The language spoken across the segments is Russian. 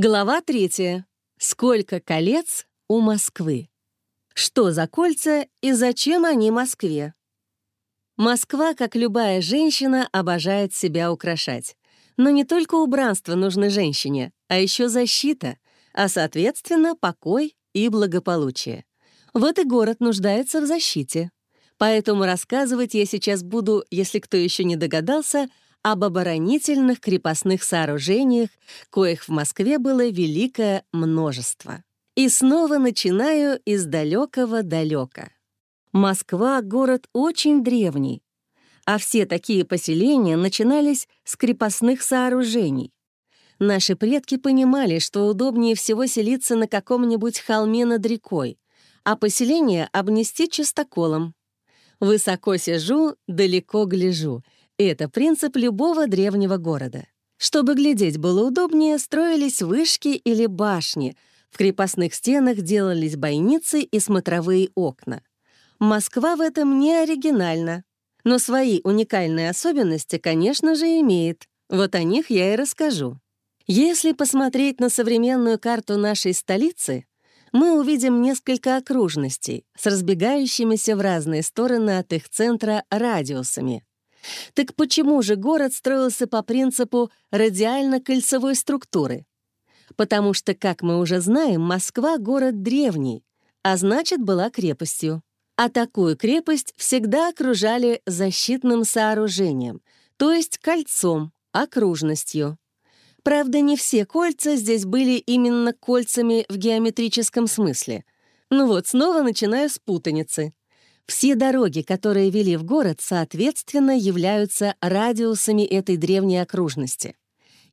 Глава третья. Сколько колец у Москвы? Что за кольца и зачем они Москве? Москва, как любая женщина, обожает себя украшать. Но не только убранство нужно женщине, а еще защита, а, соответственно, покой и благополучие. Вот и город нуждается в защите. Поэтому рассказывать я сейчас буду, если кто еще не догадался, об оборонительных крепостных сооружениях, коих в Москве было великое множество. И снова начинаю из далекого далека. Москва — город очень древний, а все такие поселения начинались с крепостных сооружений. Наши предки понимали, что удобнее всего селиться на каком-нибудь холме над рекой, а поселение обнести чистоколом. Высоко сижу, далеко гляжу — это принцип любого древнего города. Чтобы глядеть было удобнее, строились вышки или башни, в крепостных стенах делались бойницы и смотровые окна. Москва в этом не оригинальна, но свои уникальные особенности, конечно же, имеет. Вот о них я и расскажу. Если посмотреть на современную карту нашей столицы, мы увидим несколько окружностей с разбегающимися в разные стороны от их центра радиусами. Так почему же город строился по принципу радиально-кольцевой структуры? Потому что, как мы уже знаем, Москва — город древний, а значит, была крепостью. А такую крепость всегда окружали защитным сооружением, то есть кольцом, окружностью. Правда, не все кольца здесь были именно кольцами в геометрическом смысле. Ну вот, снова начинаю с путаницы. Все дороги, которые вели в город, соответственно, являются радиусами этой древней окружности.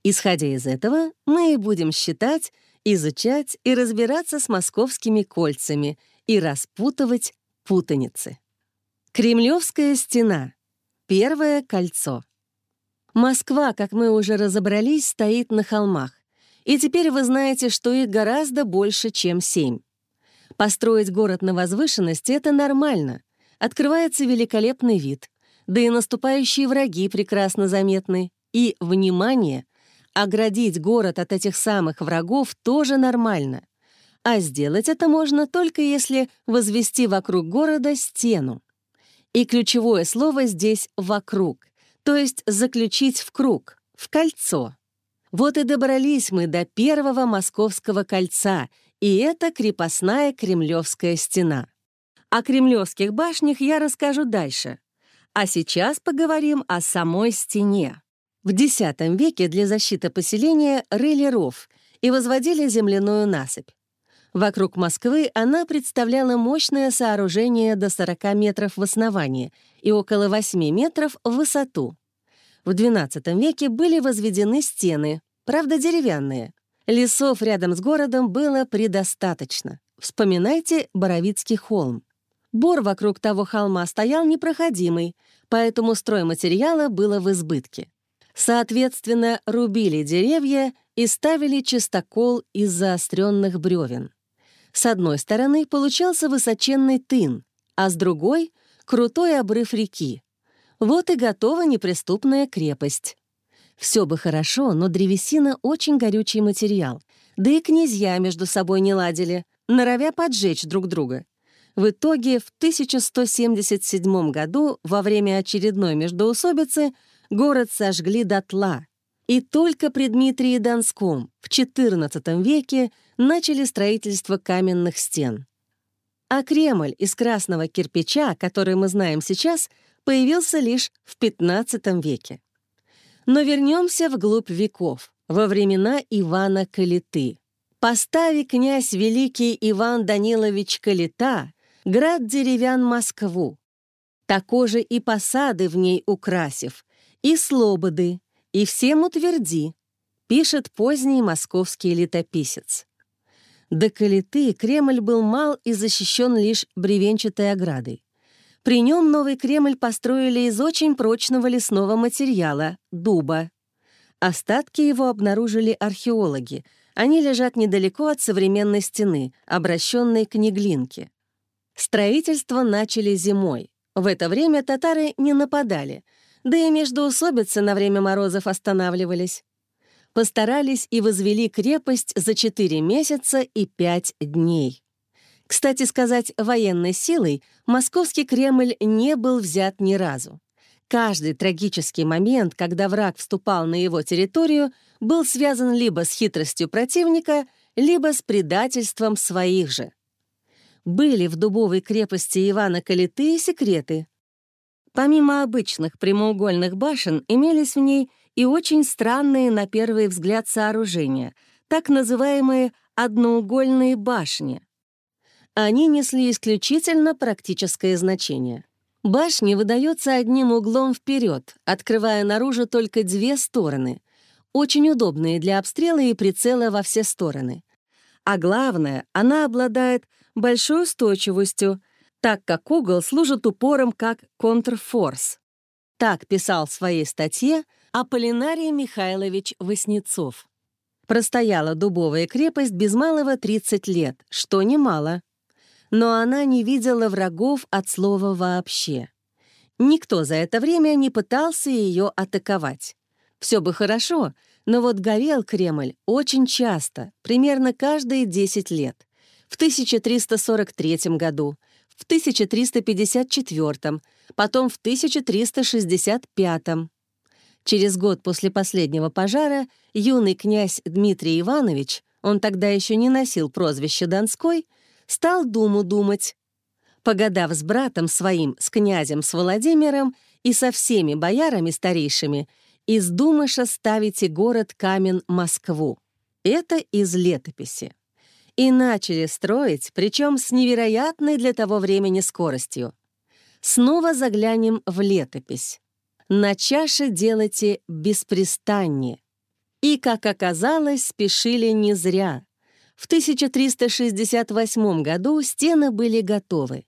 Исходя из этого, мы и будем считать, изучать и разбираться с московскими кольцами и распутывать путаницы. Кремлевская стена. Первое кольцо. Москва, как мы уже разобрались, стоит на холмах. И теперь вы знаете, что их гораздо больше, чем семь. Построить город на возвышенности — это нормально. Открывается великолепный вид, да и наступающие враги прекрасно заметны. И, внимание, оградить город от этих самых врагов тоже нормально. А сделать это можно только если возвести вокруг города стену. И ключевое слово здесь «вокруг», то есть заключить в круг, в кольцо. Вот и добрались мы до первого московского кольца, и это крепостная Кремлевская стена. О кремлевских башнях я расскажу дальше. А сейчас поговорим о самой стене. В X веке для защиты поселения рыли ров и возводили земляную насыпь. Вокруг Москвы она представляла мощное сооружение до 40 метров в основании и около 8 метров в высоту. В XII веке были возведены стены, правда деревянные. Лесов рядом с городом было предостаточно. Вспоминайте Боровицкий холм. Бор вокруг того холма стоял непроходимый, поэтому стройматериала было в избытке. Соответственно, рубили деревья и ставили чистокол из заостренных бревен. С одной стороны получался высоченный тын, а с другой — крутой обрыв реки. Вот и готова неприступная крепость. Все бы хорошо, но древесина — очень горючий материал. Да и князья между собой не ладили, норовя поджечь друг друга. В итоге в 1177 году, во время очередной междоусобицы, город сожгли дотла. И только при Дмитрии Донском в XIV веке начали строительство каменных стен. А Кремль из красного кирпича, который мы знаем сейчас, появился лишь в XV веке. Но вернемся вглубь веков, во времена Ивана Калиты. Постави князь великий Иван Данилович Калита град деревян Москву, такой же и посады в ней украсив, и слободы, и всем утверди, пишет поздний московский летописец. До Калиты Кремль был мал и защищен лишь бревенчатой оградой. При нем новый Кремль построили из очень прочного лесного материала — дуба. Остатки его обнаружили археологи. Они лежат недалеко от современной стены, обращенной к Неглинке. Строительство начали зимой. В это время татары не нападали, да и междоусобицы на время морозов останавливались. постарались и возвели крепость за 4 месяца и 5 дней. Кстати сказать, военной силой московский Кремль не был взят ни разу. Каждый трагический момент, когда враг вступал на его территорию, был связан либо с хитростью противника, либо с предательством своих же. Были в дубовой крепости Ивана Калиты секреты. Помимо обычных прямоугольных башен, имелись в ней и очень странные на первый взгляд сооружения, так называемые одноугольные башни. Они несли исключительно практическое значение. Башни выдаются одним углом вперед, открывая наружу только две стороны, очень удобные для обстрела и прицела во все стороны. А главное, она обладает большой устойчивостью, так как угол служит упором как контрфорс. Так писал в своей статье Аполлинарий Михайлович Васнецов. Простояла дубовая крепость без малого 30 лет, что немало. Но она не видела врагов от слова вообще. Никто за это время не пытался ее атаковать. Все бы хорошо, но вот горел Кремль очень часто, примерно каждые 10 лет. В 1343 году, в 1354, потом в 1365. Через год после последнего пожара юный князь Дмитрий Иванович, он тогда еще не носил прозвище Донской, стал думу думать. Погадав с братом своим, с князем, с Владимиром и со всеми боярами старейшими, из Думыша ставите город Камен Москву. Это из летописи. И начали строить, причем с невероятной для того времени скоростью. Снова заглянем в летопись. На чаше делайте беспрестаннее. И, как оказалось, спешили не зря. В 1368 году стены были готовы,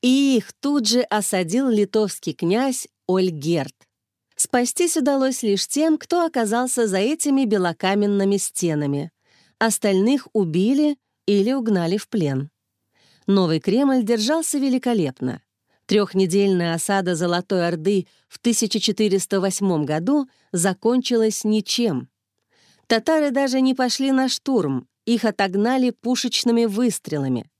и их тут же осадил литовский князь Ольгерт. Спастись удалось лишь тем, кто оказался за этими белокаменными стенами. Остальных убили или угнали в плен. Новый Кремль держался великолепно. Трехнедельная осада Золотой Орды в 1408 году закончилась ничем. Татары даже не пошли на штурм, их отогнали пушечными выстрелами.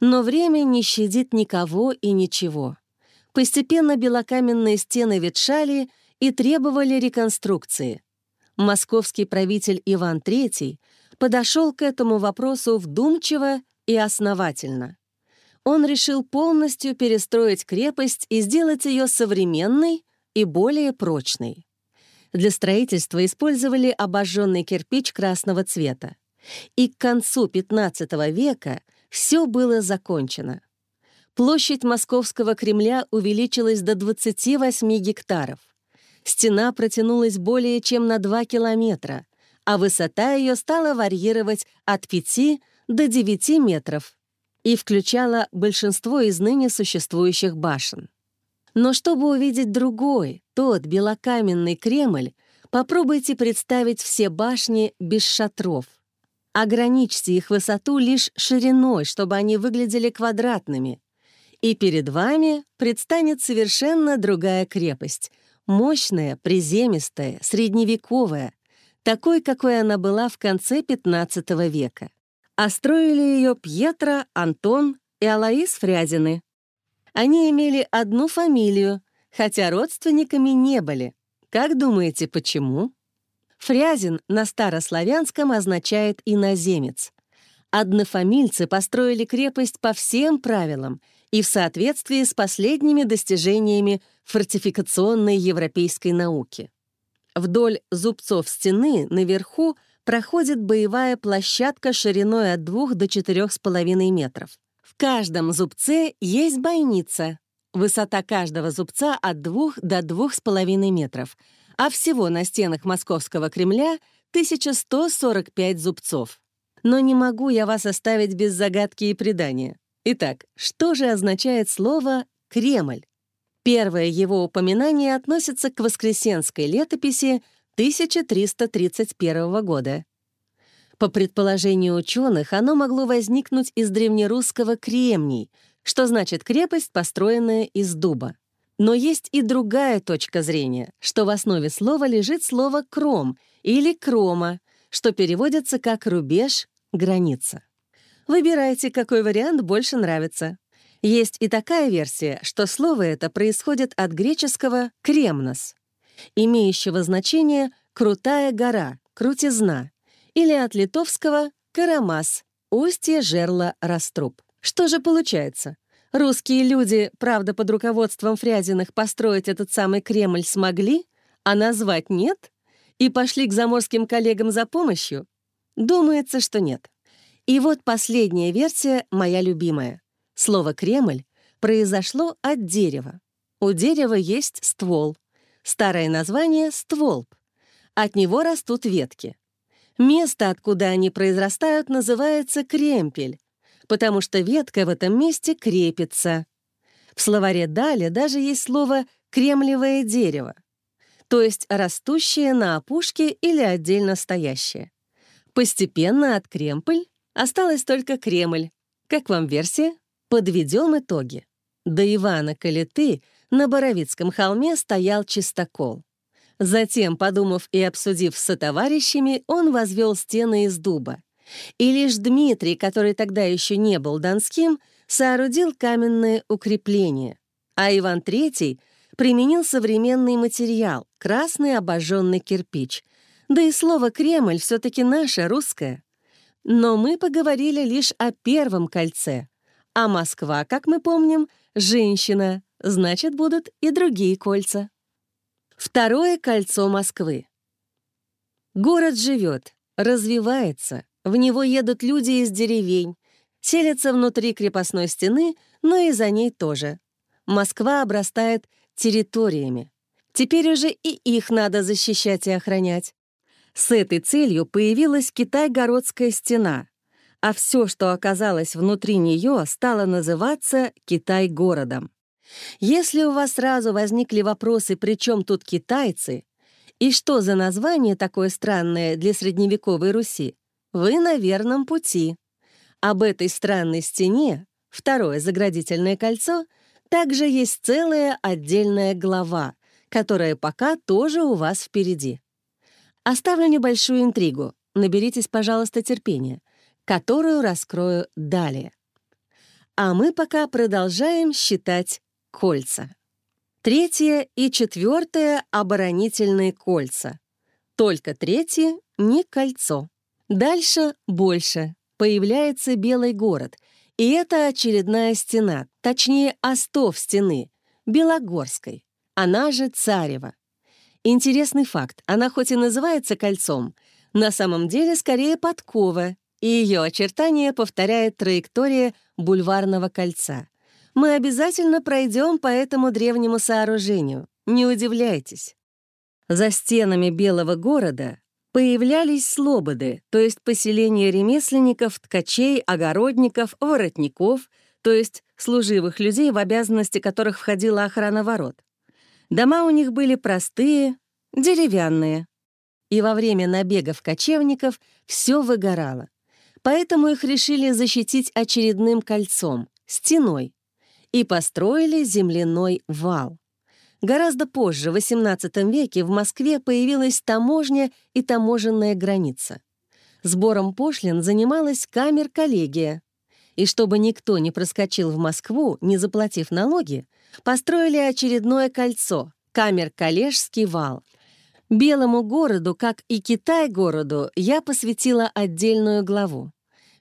Но время не щадит никого и ничего. Постепенно белокаменные стены ветшали и требовали реконструкции. Московский правитель Иван III подошел к этому вопросу вдумчиво и основательно. Он решил полностью перестроить крепость и сделать ее современной и более прочной. Для строительства использовали обожженный кирпич красного цвета. И к концу XV века все было закончено. Площадь Московского Кремля увеличилась до 28 гектаров. Стена протянулась более чем на 2 километра, а высота ее стала варьировать от 5 до 9 метров и включала большинство из ныне существующих башен. Но чтобы увидеть другой, тот белокаменный Кремль, попробуйте представить все башни без шатров. Ограничьте их высоту лишь шириной, чтобы они выглядели квадратными, и перед вами предстанет совершенно другая крепость, мощная, приземистая, средневековая, такой, какой она была в конце XV века. А строили ее Пьетро, Антон и Алаис Фрязины. Они имели одну фамилию, хотя родственниками не были. Как думаете, почему? Фрязин на старославянском означает «иноземец». Однофамильцы построили крепость по всем правилам — и в соответствии с последними достижениями фортификационной европейской науки. Вдоль зубцов стены наверху проходит боевая площадка шириной от 2 до 4,5 метров. В каждом зубце есть бойница. Высота каждого зубца от 2 до 2,5 метров, а всего на стенах Московского Кремля 1145 зубцов. Но не могу я вас оставить без загадки и предания. Итак, что же означает слово «Кремль»? Первое его упоминание относится к воскресенской летописи 1331 года. По предположению ученых, оно могло возникнуть из древнерусского «кремний», что значит крепость, построенная из дуба. Но есть и другая точка зрения, что в основе слова лежит слово «кром», или крома, что переводится как рубеж, граница. Выбирайте, какой вариант больше нравится. Есть и такая версия, что слово это происходит от греческого «кремнос», имеющего значение «крутая гора», «крутизна», или от литовского «карамас», «устье жерла раструб». Что же получается? Русские люди, правда, под руководством Фрязиных построить этот самый Кремль смогли, а назвать нет? И пошли к заморским коллегам за помощью? Думается, что нет. И вот последняя версия, моя любимая. Слово «Кремль» произошло от дерева. У дерева есть ствол. Старое название — стволб. От него растут ветки. Место, откуда они произрастают, называется кремпель, потому что ветка в этом месте крепится. В словаре «Дали» даже есть слово «кремлевое дерево», то есть растущее на опушке или отдельно стоящее. Постепенно от кремпель осталось только Кремль. Как вам версия? Подведем итоги. До Ивана Калиты на Боровицком холме стоял чистокол. Затем, подумав и обсудив с товарищами, он возвел стены из дуба. И лишь Дмитрий, который тогда еще не был донским, соорудил каменное укрепление, а Иван III применил современный материал — красный обожженный кирпич. Да и слово «Кремль» все-таки наше, русское. Но мы поговорили лишь о первом кольце, а Москва, как мы помним, женщина, значит, будут и другие кольца. Второе кольцо Москвы. Город живет, развивается, в него едут люди из деревень, селятся внутри крепостной стены, но и за ней тоже. Москва обрастает территориями. Теперь уже и их надо защищать и охранять. С этой целью появилась Китай-Городская стена, а все, что оказалось внутри нее, стало называться Китай-городом. Если у вас сразу возникли вопросы, при чем тут китайцы, и что за название такое странное для средневековой Руси, вы на верном пути. Об этой странной стене, второе заградительное кольцо, также есть целая отдельная глава, которая пока тоже у вас впереди. Оставлю небольшую интригу, наберитесь, пожалуйста, терпения, которую раскрою далее. А мы пока продолжаем считать кольца. Третье и четвертое — оборонительные кольца. Только третье — не кольцо. Дальше больше. Появляется Белый город. И это очередная стена, точнее, остов стены, Белогорской. Она же Царева. Интересный факт. Она хоть и называется кольцом, на самом деле скорее подкова, и ее очертания повторяет траектория бульварного кольца. Мы обязательно пройдем по этому древнему сооружению. Не удивляйтесь. За стенами Белого города Появлялись слободы, то есть поселения ремесленников, ткачей, огородников, воротников, то есть служивых людей, в обязанности которых входила охрана ворот. Дома у них были простые, деревянные. И во время набегов кочевников все выгорало. Поэтому их решили защитить очередным кольцом — стеной, и построили земляной вал. Гораздо позже, в XVIII веке, в Москве появилась таможня и таможенная граница. Сбором пошлин занималась камер-коллегия. И чтобы никто не проскочил в Москву, не заплатив налоги, построили очередное кольцо — камер-коллежский вал. Белому городу, как и Китай-городу, я посвятила отдельную главу.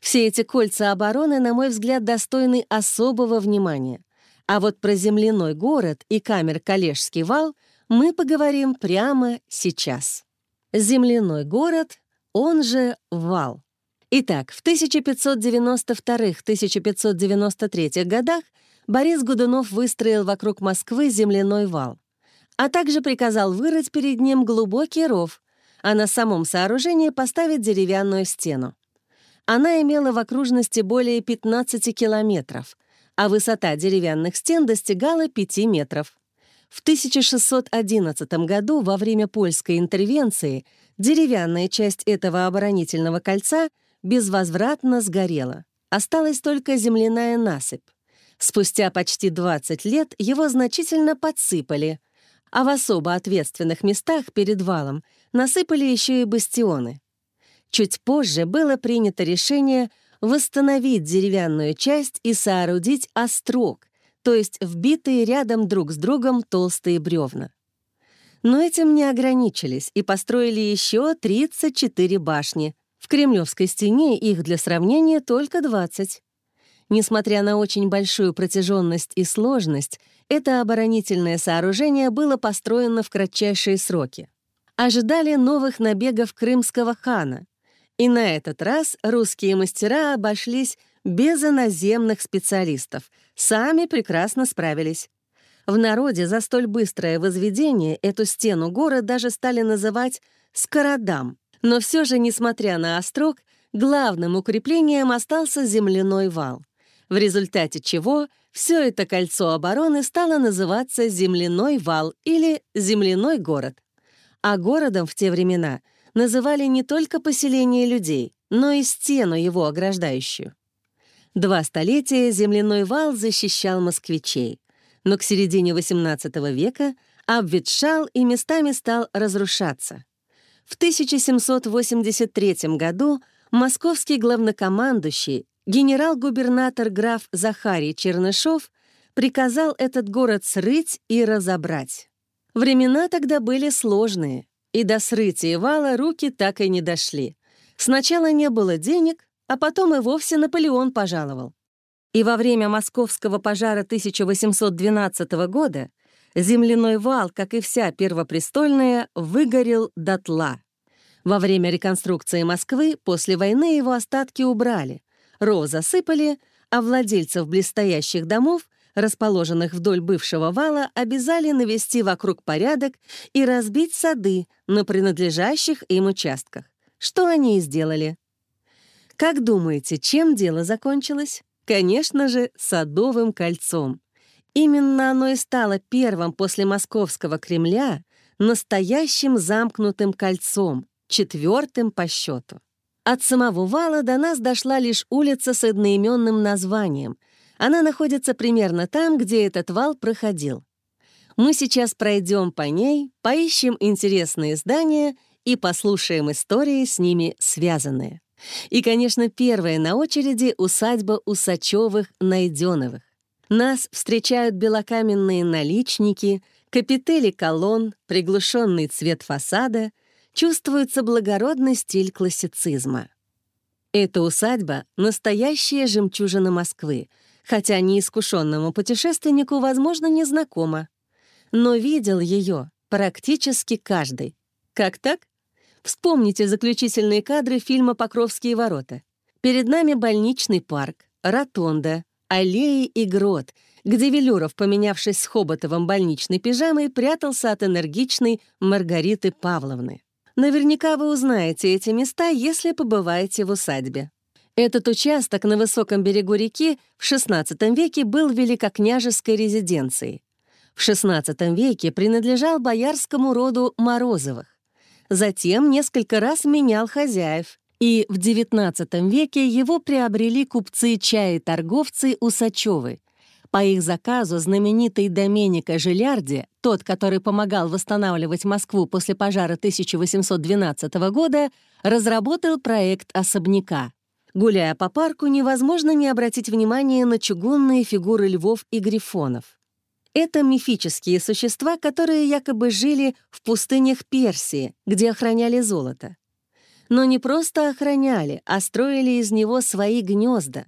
Все эти кольца обороны, на мой взгляд, достойны особого внимания. А вот про земляной город и камер-коллежский вал мы поговорим прямо сейчас. Земляной город, он же вал. Итак, в 1592-1593 годах Борис Годунов выстроил вокруг Москвы земляной вал, а также приказал вырыть перед ним глубокий ров, а на самом сооружении поставить деревянную стену. Она имела в окружности более 15 километров — а высота деревянных стен достигала 5 метров. В 1611 году во время польской интервенции деревянная часть этого оборонительного кольца безвозвратно сгорела. Осталась только земляная насыпь. Спустя почти 20 лет его значительно подсыпали, а в особо ответственных местах перед валом насыпали еще и бастионы. Чуть позже было принято решение восстановить деревянную часть и соорудить острог, то есть вбитые рядом друг с другом толстые бревна. Но этим не ограничились и построили еще 34 башни. В Кремлевской стене их для сравнения только 20. Несмотря на очень большую протяженность и сложность, это оборонительное сооружение было построено в кратчайшие сроки. Ожидали новых набегов крымского хана, и на этот раз русские мастера обошлись без иноземных специалистов, сами прекрасно справились. В народе за столь быстрое возведение эту стену горы даже стали называть «скородам». Но все же, несмотря на острог, главным укреплением остался земляной вал, в результате чего все это кольцо обороны стало называться земляной вал или земляной город. А городом в те времена — называли не только поселение людей, но и стену его ограждающую. Два столетия земляной вал защищал москвичей, но к середине XVIII века обветшал и местами стал разрушаться. В 1783 году московский главнокомандующий, генерал-губернатор граф Захарий Чернышов приказал этот город срыть и разобрать. Времена тогда были сложные, и до срытия вала руки так и не дошли. Сначала не было денег, а потом и вовсе Наполеон пожаловал. И во время московского пожара 1812 года земляной вал, как и вся первопрестольная, выгорел дотла. Во время реконструкции Москвы после войны его остатки убрали, ров засыпали, а владельцев близстоящих домов расположенных вдоль бывшего вала, обязали навести вокруг порядок и разбить сады на принадлежащих им участках, что они и сделали. Как думаете, чем дело закончилось? Конечно же, Садовым кольцом. Именно оно и стало первым после Московского Кремля настоящим замкнутым кольцом, четвертым по счету. От самого вала до нас дошла лишь улица с одноименным названием, она находится примерно там, где этот вал проходил. Мы сейчас пройдем по ней, поищем интересные здания и послушаем истории с ними связанные. И, конечно, первая на очереди — усадьба Усачевых-Найденовых. Нас встречают белокаменные наличники, капители колонн, приглушенный цвет фасада, чувствуется благородный стиль классицизма. Эта усадьба — настоящая жемчужина Москвы — хотя неискушенному путешественнику, возможно, не знакома. Но видел ее практически каждый. Как так? Вспомните заключительные кадры фильма «Покровские ворота». Перед нами больничный парк, ротонда, аллеи и грот, где Велюров, поменявшись с Хоботовым больничной пижамой, прятался от энергичной Маргариты Павловны. Наверняка вы узнаете эти места, если побываете в усадьбе. Этот участок на высоком берегу реки в XVI веке был великокняжеской резиденцией. В XVI веке принадлежал боярскому роду Морозовых. Затем несколько раз менял хозяев, и в XIX веке его приобрели купцы-чаи-торговцы Усачевы. По их заказу знаменитый Доменика Жилярди, тот, который помогал восстанавливать Москву после пожара 1812 года, разработал проект особняка. Гуляя по парку, невозможно не обратить внимание на чугунные фигуры львов и грифонов. Это мифические существа, которые якобы жили в пустынях Персии, где охраняли золото. Но не просто охраняли, а строили из него свои гнезда.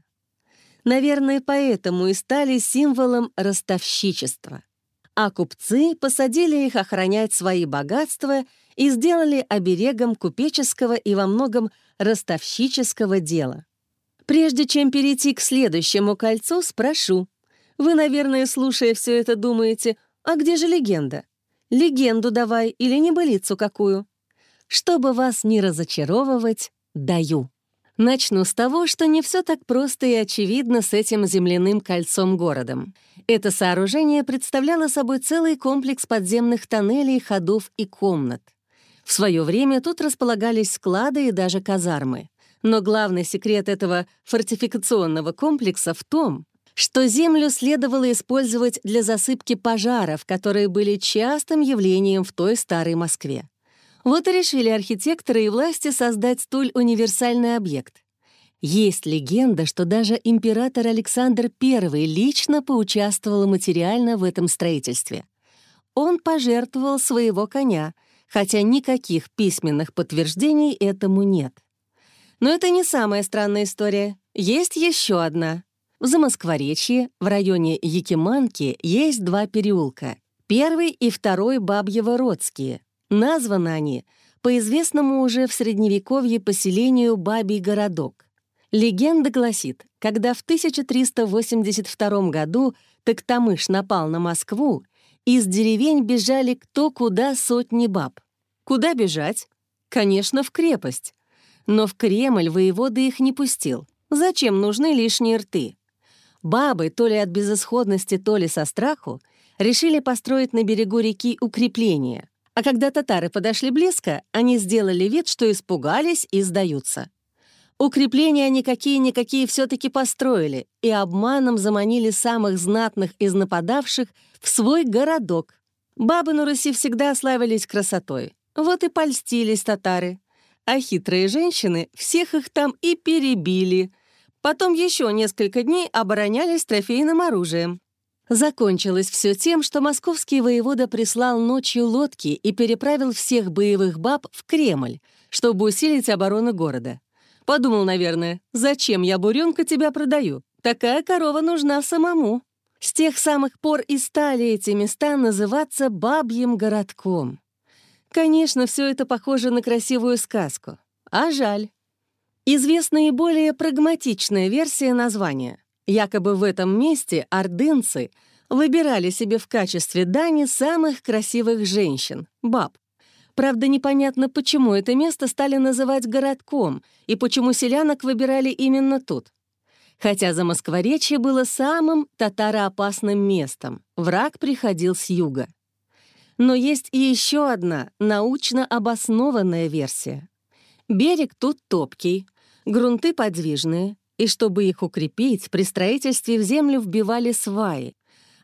Наверное, поэтому и стали символом ростовщичества. А купцы посадили их охранять свои богатства и сделали оберегом купеческого и во многом ростовщического дела. Прежде чем перейти к следующему кольцу, спрошу. Вы, наверное, слушая все это, думаете, а где же легенда? Легенду давай или небылицу какую? Чтобы вас не разочаровывать, даю. Начну с того, что не все так просто и очевидно с этим земляным кольцом-городом. Это сооружение представляло собой целый комплекс подземных тоннелей, ходов и комнат. В свое время тут располагались склады и даже казармы. Но главный секрет этого фортификационного комплекса в том, что землю следовало использовать для засыпки пожаров, которые были частым явлением в той старой Москве. Вот и решили архитекторы и власти создать столь универсальный объект. Есть легенда, что даже император Александр I лично поучаствовал материально в этом строительстве. Он пожертвовал своего коня, хотя никаких письменных подтверждений этому нет. Но это не самая странная история. Есть еще одна. В Замоскворечье, в районе Якиманки, есть два переулка. Первый и второй Бабьево-Родские. Названы они по известному уже в Средневековье поселению Бабий городок. Легенда гласит, когда в 1382 году Токтамыш напал на Москву, из деревень бежали кто куда сотни баб. Куда бежать? Конечно, в крепость. Но в Кремль воевода их не пустил. Зачем нужны лишние рты? Бабы, то ли от безысходности, то ли со страху, решили построить на берегу реки укрепление. А когда татары подошли близко, они сделали вид, что испугались и сдаются. Укрепления они какие-никакие все-таки построили и обманом заманили самых знатных из нападавших в свой городок. Бабы на Руси всегда славились красотой. Вот и польстились татары. А хитрые женщины всех их там и перебили. Потом еще несколько дней оборонялись трофейным оружием. Закончилось все тем, что московский воевода прислал ночью лодки и переправил всех боевых баб в Кремль, чтобы усилить оборону города. Подумал, наверное, зачем я, буренка, тебя продаю? Такая корова нужна самому. С тех самых пор и стали эти места называться Бабьим городком. Конечно, все это похоже на красивую сказку. А жаль. Известна и более прагматичная версия названия. Якобы в этом месте ордынцы выбирали себе в качестве дани самых красивых женщин — баб. Правда, непонятно, почему это место стали называть городком и почему селянок выбирали именно тут. Хотя за Москворечье было самым татароопасным местом, враг приходил с юга. Но есть и еще одна научно обоснованная версия. Берег тут топкий, грунты подвижные, и чтобы их укрепить, при строительстве в землю вбивали сваи,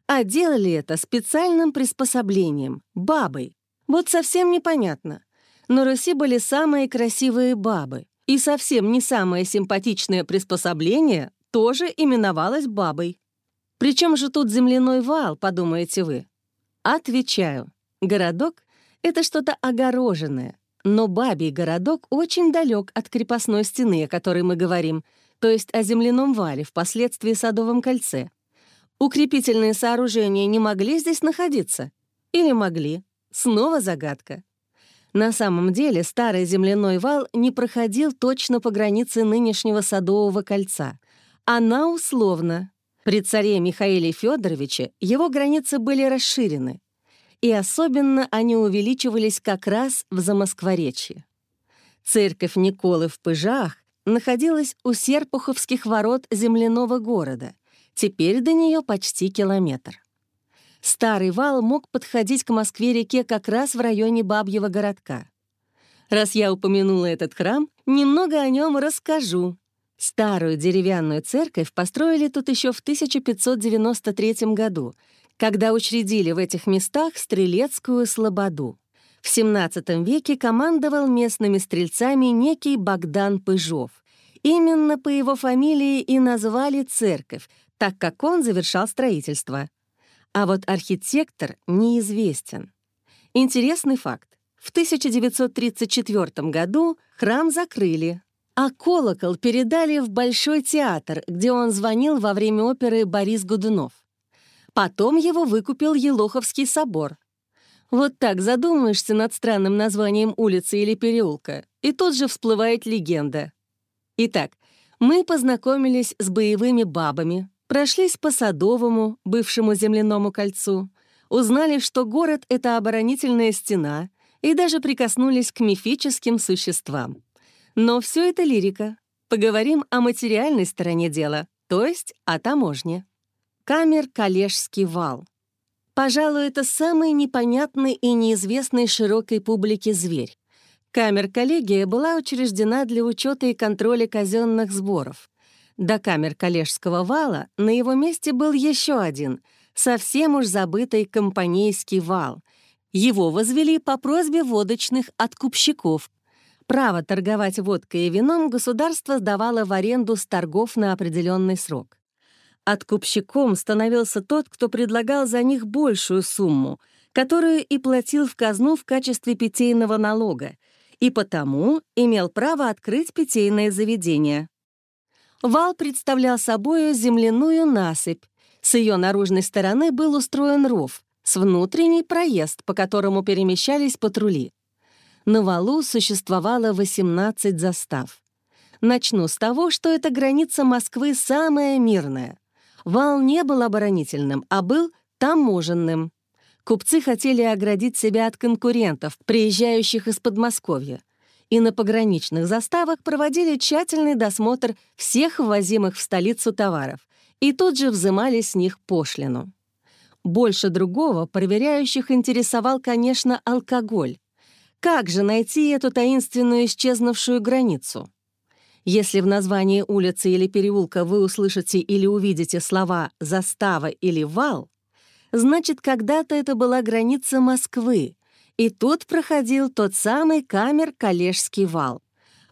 а делали это специальным приспособлением — бабой, вот совсем непонятно. На Руси были самые красивые бабы, и совсем не самое симпатичное приспособление тоже именовалось бабой. Причем же тут земляной вал, подумаете вы? Отвечаю. Городок — это что-то огороженное, но бабий городок очень далек от крепостной стены, о которой мы говорим, то есть о земляном вале, впоследствии Садовом кольце. Укрепительные сооружения не могли здесь находиться? Или могли? Снова загадка. На самом деле старый земляной вал не проходил точно по границе нынешнего Садового кольца. Она условно. При царе Михаиле Федоровиче его границы были расширены. И особенно они увеличивались как раз в Замоскворечье. Церковь Николы в Пыжах находилась у Серпуховских ворот земляного города. Теперь до нее почти километр. Старый вал мог подходить к Москве-реке как раз в районе Бабьего городка. Раз я упомянула этот храм, немного о нем расскажу. Старую деревянную церковь построили тут еще в 1593 году, когда учредили в этих местах стрелецкую слободу. В XVII веке командовал местными стрельцами некий Богдан Пыжов. Именно по его фамилии и назвали церковь, так как он завершал строительство. А вот архитектор неизвестен. Интересный факт. В 1934 году храм закрыли, а колокол передали в Большой театр, где он звонил во время оперы «Борис Годунов». Потом его выкупил Елоховский собор. Вот так задумаешься над странным названием улицы или переулка, и тут же всплывает легенда. Итак, мы познакомились с боевыми бабами, Прошлись по Садовому, бывшему земляному кольцу, узнали, что город — это оборонительная стена, и даже прикоснулись к мифическим существам. Но все это лирика. Поговорим о материальной стороне дела, то есть о таможне. Камер-Калежский вал. Пожалуй, это самый непонятный и неизвестный широкой публике зверь. Камер-коллегия была учреждена для учета и контроля казенных сборов. До камер Калежского вала на его месте был еще один, совсем уж забытый компанейский вал. Его возвели по просьбе водочных откупщиков. Право торговать водкой и вином государство сдавало в аренду с торгов на определенный срок. Откупщиком становился тот, кто предлагал за них большую сумму, которую и платил в казну в качестве питейного налога, и потому имел право открыть питейное заведение. Вал представлял собою земляную насыпь. С ее наружной стороны был устроен ров, с внутренний проезд, по которому перемещались патрули. На валу существовало 18 застав. Начну с того, что эта граница Москвы самая мирная. Вал не был оборонительным, а был таможенным. Купцы хотели оградить себя от конкурентов, приезжающих из Подмосковья, и на пограничных заставах проводили тщательный досмотр всех ввозимых в столицу товаров и тут же взымали с них пошлину. Больше другого проверяющих интересовал, конечно, алкоголь. Как же найти эту таинственную исчезнувшую границу? Если в названии улицы или переулка вы услышите или увидите слова «застава» или «вал», значит, когда-то это была граница Москвы, и тут проходил тот самый камер-калежский вал.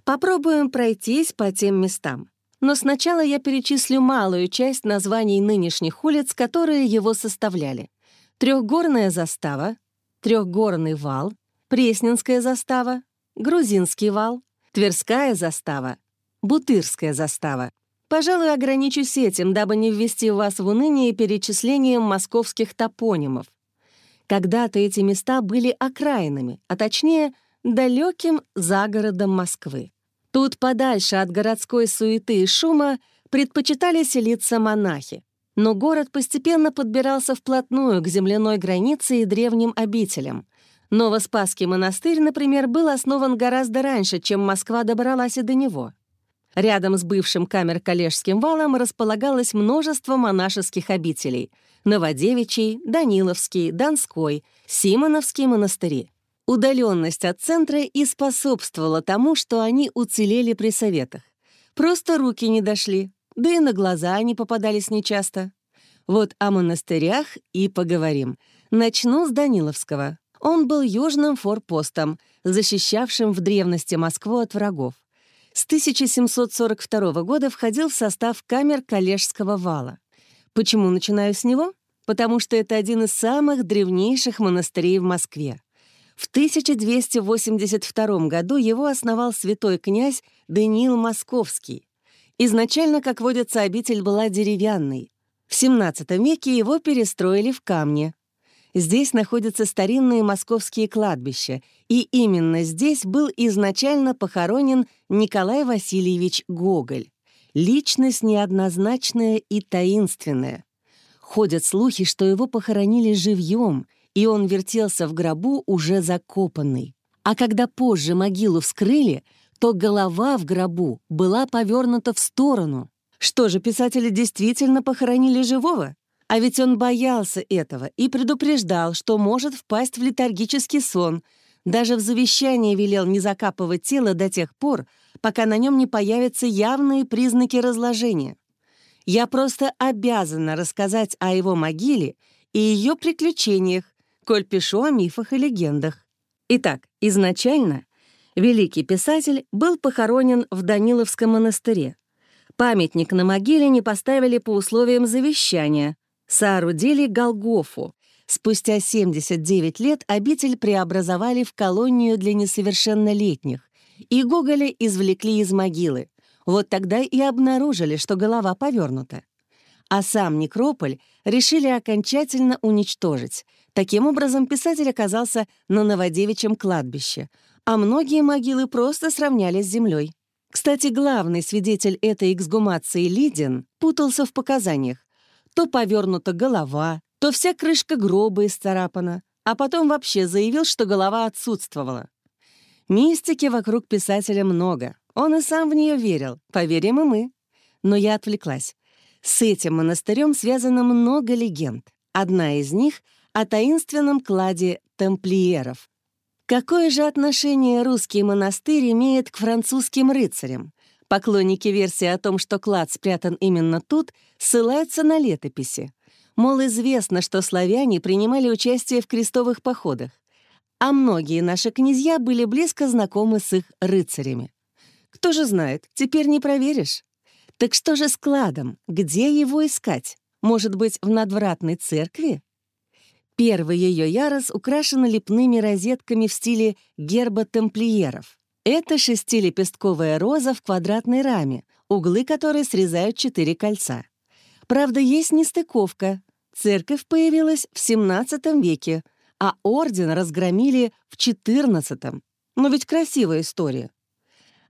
Попробуем пройтись по тем местам. Но сначала я перечислю малую часть названий нынешних улиц, которые его составляли. Трехгорная застава, Трехгорный вал, Пресненская застава, Грузинский вал, Тверская застава, Бутырская застава. Пожалуй, ограничусь этим, дабы не ввести вас в уныние перечислением московских топонимов. Когда-то эти места были окраинами, а точнее, далеким загородом Москвы. Тут подальше от городской суеты и шума предпочитали селиться монахи. Но город постепенно подбирался вплотную к земляной границе и древним обителям. Новоспасский монастырь, например, был основан гораздо раньше, чем Москва добралась и до него. Рядом с бывшим камер-калежским валом располагалось множество монашеских обителей — Новодевичий, Даниловский, Донской, Симоновские монастыри. Удаленность от центра и способствовала тому, что они уцелели при советах. Просто руки не дошли, да и на глаза они попадались нечасто. Вот о монастырях и поговорим. Начну с Даниловского. Он был южным форпостом, защищавшим в древности Москву от врагов с 1742 года входил в состав камер Калежского вала. Почему начинаю с него? Потому что это один из самых древнейших монастырей в Москве. В 1282 году его основал святой князь Даниил Московский. Изначально, как водится, обитель была деревянной. В XVII веке его перестроили в камне. Здесь находятся старинные московские кладбища, и именно здесь был изначально похоронен Николай Васильевич Гоголь. Личность неоднозначная и таинственная. Ходят слухи, что его похоронили живьем, и он вертелся в гробу уже закопанный. А когда позже могилу вскрыли, то голова в гробу была повернута в сторону. Что же, писатели действительно похоронили живого? А ведь он боялся этого и предупреждал, что может впасть в летаргический сон. Даже в завещании велел не закапывать тело до тех пор, пока на нем не появятся явные признаки разложения. Я просто обязана рассказать о его могиле и ее приключениях, коль пишу о мифах и легендах. Итак, изначально великий писатель был похоронен в Даниловском монастыре. Памятник на могиле не поставили по условиям завещания, соорудили Голгофу. Спустя 79 лет обитель преобразовали в колонию для несовершеннолетних, и Гоголя извлекли из могилы. Вот тогда и обнаружили, что голова повернута. А сам некрополь решили окончательно уничтожить. Таким образом, писатель оказался на Новодевичьем кладбище, а многие могилы просто сравняли с землей. Кстати, главный свидетель этой эксгумации Лидин путался в показаниях. То повернута голова, то вся крышка гроба исцарапана, а потом вообще заявил, что голова отсутствовала. Мистики вокруг писателя много. Он и сам в нее верил, поверим и мы. Но я отвлеклась. С этим монастырем связано много легенд. Одна из них — о таинственном кладе тамплиеров. Какое же отношение русский монастырь имеет к французским рыцарям? Поклонники версии о том, что клад спрятан именно тут, ссылаются на летописи. Мол, известно, что славяне принимали участие в крестовых походах, а многие наши князья были близко знакомы с их рыцарями. Кто же знает, теперь не проверишь. Так что же с кладом? Где его искать? Может быть, в надвратной церкви? Первый ее ярус украшен лепными розетками в стиле герба тамплиеров. Это шестилепестковая роза в квадратной раме, углы которой срезают четыре кольца. Правда, есть нестыковка. Церковь появилась в XVII веке, а орден разгромили в XIV. Но ведь красивая история.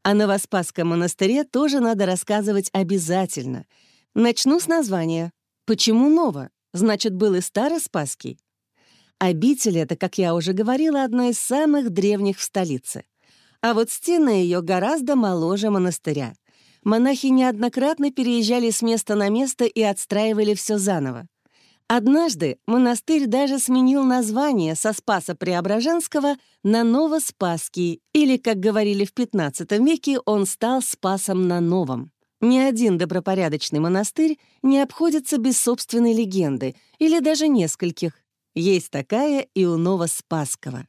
О Новоспасском монастыре тоже надо рассказывать обязательно. Начну с названия. Почему Ново? Значит, был и Староспасский. Обитель — это, как я уже говорила, одна из самых древних в столице. А вот стены ее гораздо моложе монастыря. Монахи неоднократно переезжали с места на место и отстраивали все заново. Однажды монастырь даже сменил название со Спаса Преображенского на Новоспасский, или, как говорили в XV веке, он стал Спасом на Новом. Ни один добропорядочный монастырь не обходится без собственной легенды, или даже нескольких. Есть такая и у Новоспасского.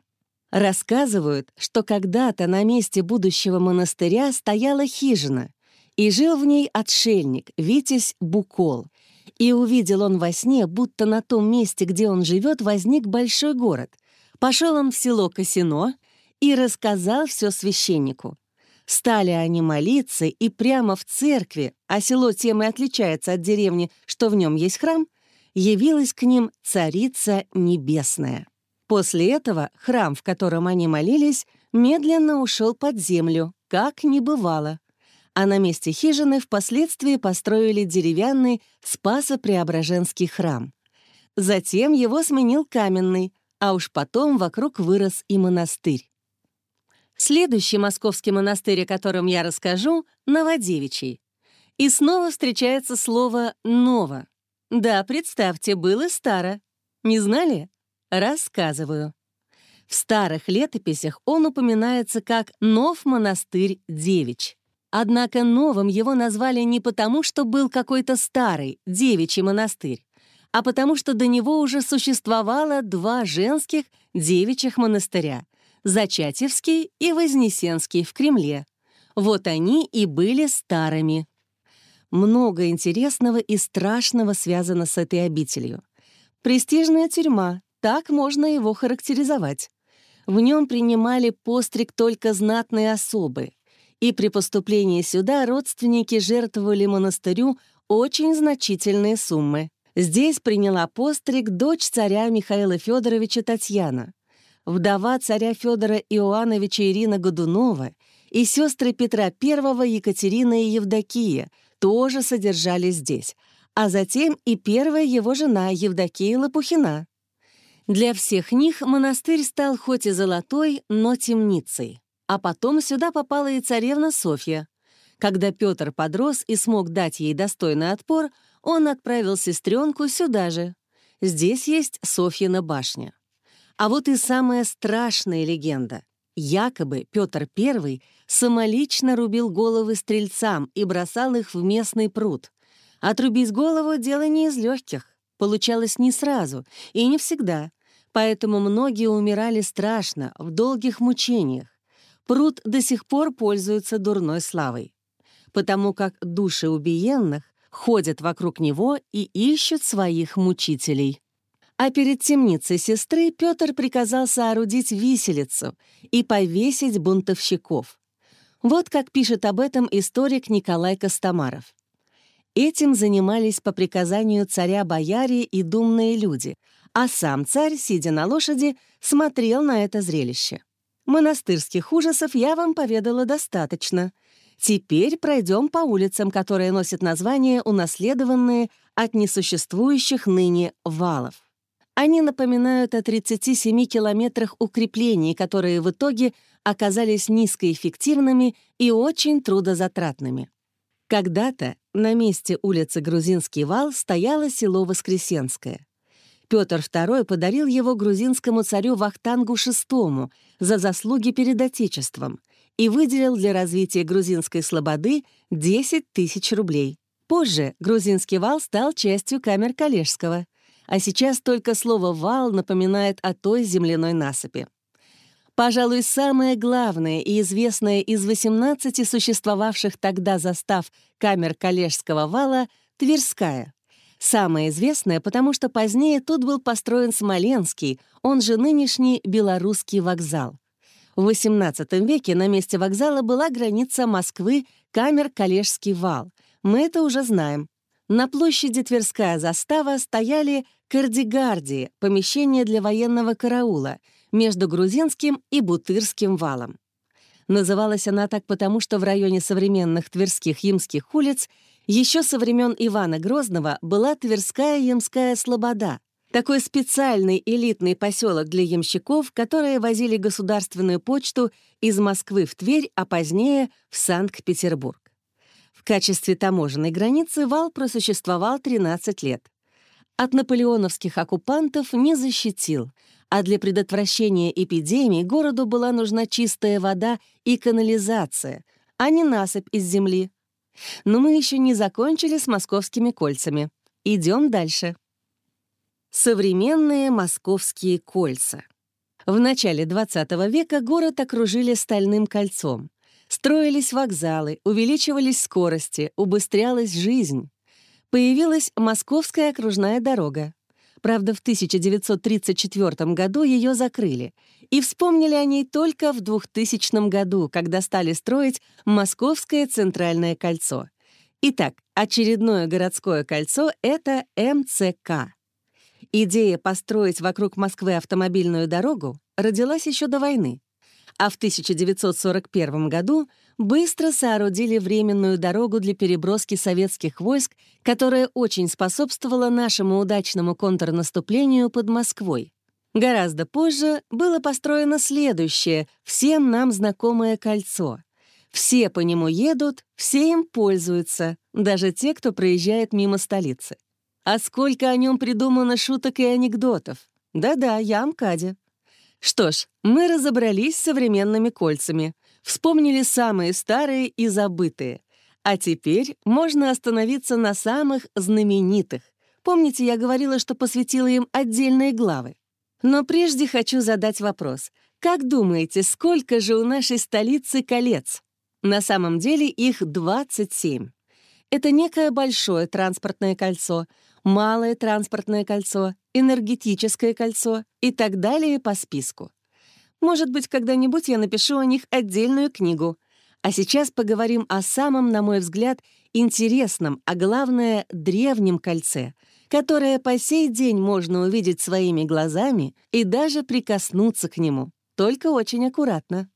Рассказывают, что когда-то на месте будущего монастыря стояла хижина, и жил в ней отшельник, Витязь Букол. И увидел он во сне, будто на том месте, где он живет, возник большой город. Пошел он в село Косино и рассказал все священнику. Стали они молиться, и прямо в церкви, а село тем и отличается от деревни, что в нем есть храм, явилась к ним Царица Небесная. После этого храм, в котором они молились, медленно ушел под землю, как не бывало. А на месте хижины впоследствии построили деревянный Спасо-Преображенский храм. Затем его сменил каменный, а уж потом вокруг вырос и монастырь. Следующий московский монастырь, о котором я расскажу, — Новодевичий. И снова встречается слово «ново». Да, представьте, было старо. Не знали? Рассказываю. В старых летописях он упоминается как «Нов монастырь Девич». Однако новым его назвали не потому, что был какой-то старый, девичий монастырь, а потому что до него уже существовало два женских девичьих монастыря — Зачатевский и Вознесенский в Кремле. Вот они и были старыми. Много интересного и страшного связано с этой обителью. Престижная тюрьма, так можно его характеризовать. В нем принимали постриг только знатные особы, и при поступлении сюда родственники жертвовали монастырю очень значительные суммы. Здесь приняла постриг дочь царя Михаила Федоровича Татьяна, вдова царя Федора Иоанновича Ирина Годунова и сестры Петра I Екатерина и Евдокия тоже содержались здесь, а затем и первая его жена Евдокия Лопухина. Для всех них монастырь стал хоть и золотой, но темницей. А потом сюда попала и царевна Софья. Когда Петр подрос и смог дать ей достойный отпор, он отправил сестренку сюда же. Здесь есть Софьина башня. А вот и самая страшная легенда. Якобы Петр I самолично рубил головы стрельцам и бросал их в местный пруд. Отрубить голову — дело не из легких получалось не сразу и не всегда, поэтому многие умирали страшно, в долгих мучениях. Пруд до сих пор пользуется дурной славой, потому как души убиенных ходят вокруг него и ищут своих мучителей. А перед темницей сестры Петр приказал соорудить виселицу и повесить бунтовщиков. Вот как пишет об этом историк Николай Костомаров. Этим занимались по приказанию царя бояре и думные люди, а сам царь, сидя на лошади, смотрел на это зрелище. Монастырских ужасов я вам поведала достаточно. Теперь пройдем по улицам, которые носят название, унаследованные от несуществующих ныне валов. Они напоминают о 37 километрах укреплений, которые в итоге оказались низкоэффективными и очень трудозатратными. Когда-то на месте улицы Грузинский вал стояло село Воскресенское. Петр II подарил его грузинскому царю Вахтангу VI за заслуги перед Отечеством, и выделил для развития грузинской слободы 10 тысяч рублей. Позже грузинский вал стал частью камер Калежского, а сейчас только слово «вал» напоминает о той земляной насыпи. Пожалуй, самое главное и известное из 18 существовавших тогда застав камер Калежского вала — Тверская. Самое известное, потому что позднее тут был построен Смоленский, он же нынешний Белорусский вокзал. В XVIII веке на месте вокзала была граница Москвы, камер Калежский вал. Мы это уже знаем. На площади Тверская застава стояли кардигардии, помещения для военного караула, между Грузинским и Бутырским валом. Называлась она так потому, что в районе современных Тверских Ямских улиц еще со времен Ивана Грозного была Тверская Ямская Слобода, такой специальный элитный поселок для ямщиков, которые возили государственную почту из Москвы в Тверь, а позднее в Санкт-Петербург. В качестве таможенной границы вал просуществовал 13 лет. От наполеоновских оккупантов не защитил, а для предотвращения эпидемий городу была нужна чистая вода и канализация, а не насыпь из земли. Но мы еще не закончили с московскими кольцами. Идем дальше. Современные московские кольца. В начале XX века город окружили стальным кольцом. Строились вокзалы, увеличивались скорости, убыстрялась жизнь. Появилась Московская окружная дорога. Правда, в 1934 году ее закрыли. И вспомнили о ней только в 2000 году, когда стали строить Московское центральное кольцо. Итак, очередное городское кольцо — это МЦК. Идея построить вокруг Москвы автомобильную дорогу родилась еще до войны, а в 1941 году быстро соорудили временную дорогу для переброски советских войск, которая очень способствовала нашему удачному контрнаступлению под Москвой. Гораздо позже было построено следующее, всем нам знакомое кольцо. Все по нему едут, все им пользуются, даже те, кто проезжает мимо столицы. А сколько о нем придумано шуток и анекдотов. Да-да, я Амкаде. Что ж, мы разобрались с современными кольцами, вспомнили самые старые и забытые. А теперь можно остановиться на самых знаменитых. Помните, я говорила, что посвятила им отдельные главы? Но прежде хочу задать вопрос. Как думаете, сколько же у нашей столицы колец? На самом деле их 27. Это некое большое транспортное кольцо, малое транспортное кольцо, энергетическое кольцо и так далее по списку. Может быть, когда-нибудь я напишу о них отдельную книгу. А сейчас поговорим о самом, на мой взгляд, интересном, а главное, древнем кольце, которое по сей день можно увидеть своими глазами и даже прикоснуться к нему, только очень аккуратно.